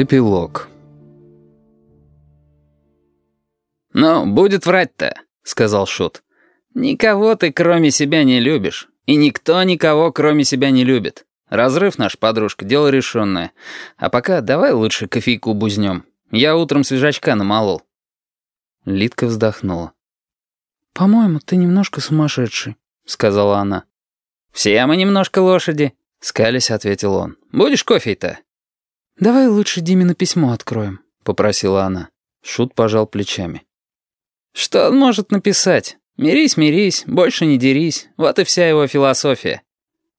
Эпилог «Ну, будет врать-то», — сказал Шут. «Никого ты кроме себя не любишь, и никто никого кроме себя не любит. Разрыв наш, подружка, дело решенное. А пока давай лучше кофейку бузнем. Я утром свежачка намолол». Литка вздохнула. «По-моему, ты немножко сумасшедший», — сказала она. «Все мы немножко лошади», — скались ответил он. «Будешь кофе-то?» «Давай лучше Димина письмо откроем», — попросила она. Шут пожал плечами. «Что он может написать? Мирись, мирись, больше не дерись. Вот и вся его философия».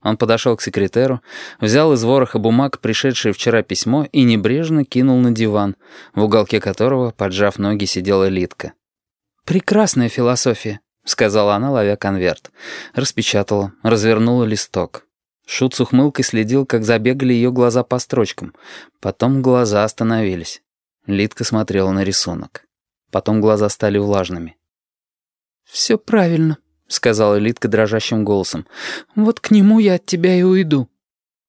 Он подошел к секретеру, взял из вороха бумаг пришедшее вчера письмо и небрежно кинул на диван, в уголке которого, поджав ноги, сидела Литка. «Прекрасная философия», — сказала она, ловя конверт. Распечатала, развернула листок. Шут с ухмылкой следил, как забегали ее глаза по строчкам. Потом глаза остановились. Литка смотрела на рисунок. Потом глаза стали влажными. «Все правильно», — сказала Литка дрожащим голосом. «Вот к нему я от тебя и уйду».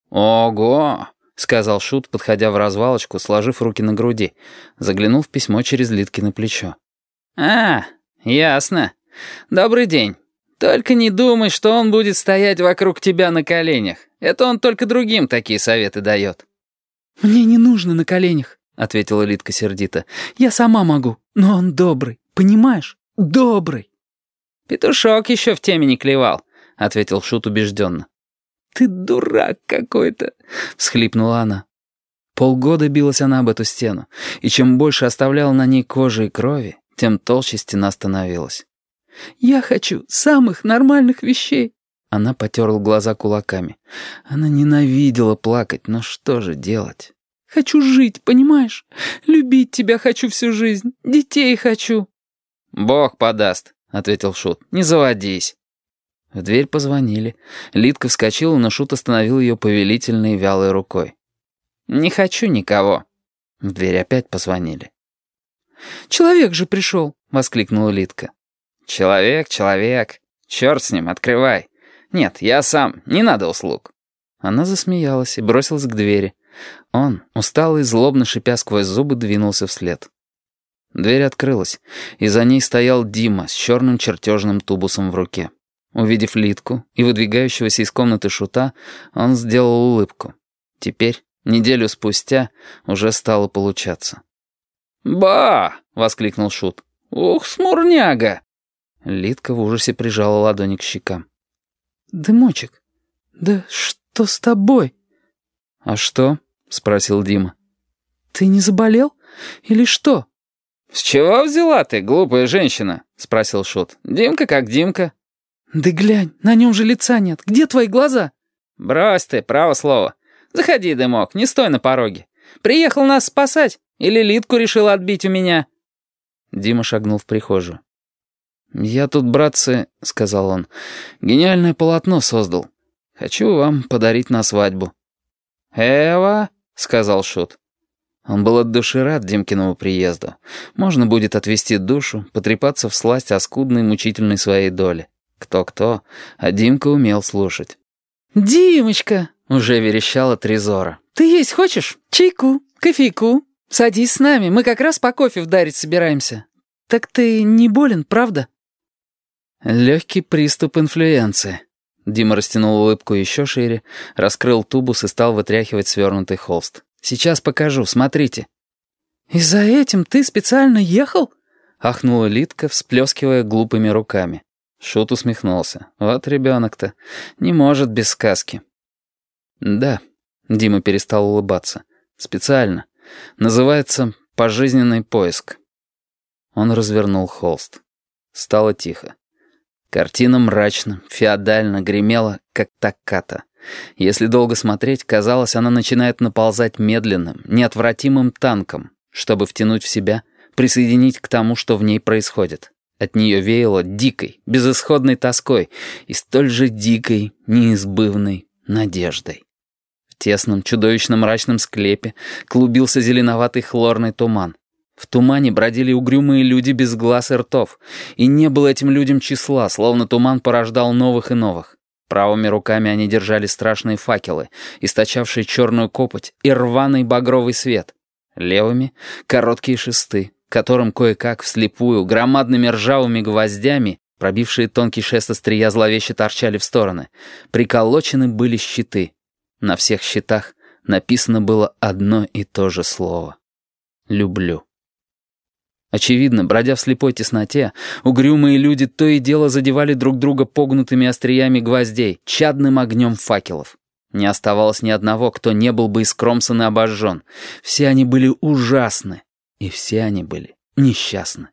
«Ого!» — сказал Шут, подходя в развалочку, сложив руки на груди. Заглянул в письмо через Литкино плечо. «А, ясно. Добрый день. Только не думай, что он будет стоять вокруг тебя на коленях. Это он только другим такие советы дает». «Мне не нужно на коленях», — ответила Литка сердито. «Я сама могу, но он добрый, понимаешь? Добрый». «Петушок еще в теме не клевал», — ответил Шут убежденно. «Ты дурак какой-то», — всхлипнула она. Полгода билась она об эту стену, и чем больше оставляла на ней кожи и крови, тем толще стена становилась. «Я хочу самых нормальных вещей». Она потерла глаза кулаками. Она ненавидела плакать, но что же делать? «Хочу жить, понимаешь? Любить тебя хочу всю жизнь, детей хочу». «Бог подаст», — ответил Шут. «Не заводись». В дверь позвонили. Лидка вскочила, но Шут остановил ее повелительной вялой рукой. «Не хочу никого». В дверь опять позвонили. «Человек же пришел», — воскликнула Лидка. «Человек, человек. Черт с ним, открывай. Нет, я сам, не надо услуг». Она засмеялась и бросилась к двери. Он, усталый, злобно шипя сквозь зубы, двинулся вслед. Дверь открылась, и за ней стоял Дима с черным чертежным тубусом в руке. Увидев Литку и выдвигающегося из комнаты шута, он сделал улыбку. Теперь, неделю спустя, уже стало получаться. «Ба!» — воскликнул шут. «Ух, смурняга!» Литка в ужасе прижала ладони к щекам. «Дымочек, да что с тобой?» «А что?» — спросил Дима. «Ты не заболел? Или что?» «С чего взяла ты, глупая женщина?» — спросил Шут. «Димка как Димка». «Да глянь, на нем же лица нет. Где твои глаза?» «Брось ты, право слово. Заходи, Дымок, не стой на пороге. Приехал нас спасать? Или Литку решил отбить у меня?» Дима шагнул в прихожую. «Я тут, братцы», — сказал он, — «гениальное полотно создал. Хочу вам подарить на свадьбу». «Эва», — сказал Шут. Он был от души рад Димкиному приезду. Можно будет отвести душу, потрепаться в сласть о скудной мучительной своей доле. Кто-кто, а Димка умел слушать. «Димочка!» — уже верещала Трезора. «Ты есть хочешь? Чайку, кофейку? Садись с нами, мы как раз по кофе вдарить собираемся. Так ты не болен, правда?» Легкий приступ инфлюенции. Дима растянул улыбку еще шире, раскрыл тубус и стал вытряхивать свернутый холст. «Сейчас покажу, смотрите». «И за этим ты специально ехал?» — ахнула Литка, всплескивая глупыми руками. Шут усмехнулся. «Вот ребенок-то. Не может без сказки». «Да», — Дима перестал улыбаться. «Специально. Называется «Пожизненный поиск». Он развернул холст. Стало тихо. Картина мрачно, феодально гремела, как такката. Если долго смотреть, казалось, она начинает наползать медленным, неотвратимым танком, чтобы втянуть в себя, присоединить к тому, что в ней происходит. От нее веяло дикой, безысходной тоской и столь же дикой, неизбывной надеждой. В тесном, чудовищно мрачном склепе клубился зеленоватый хлорный туман. В тумане бродили угрюмые люди без глаз и ртов, и не было этим людям числа, словно туман порождал новых и новых. Правыми руками они держали страшные факелы, источавшие черную копоть и рваный багровый свет. Левыми — короткие шесты, которым кое-как вслепую громадными ржавыми гвоздями, пробившие тонкий шест острия зловеще торчали в стороны, приколочены были щиты. На всех щитах написано было одно и то же слово. «Люблю». Очевидно, бродя в слепой тесноте, угрюмые люди то и дело задевали друг друга погнутыми остриями гвоздей, чадным огнем факелов. Не оставалось ни одного, кто не был бы искромсан и обожжен. Все они были ужасны, и все они были несчастны.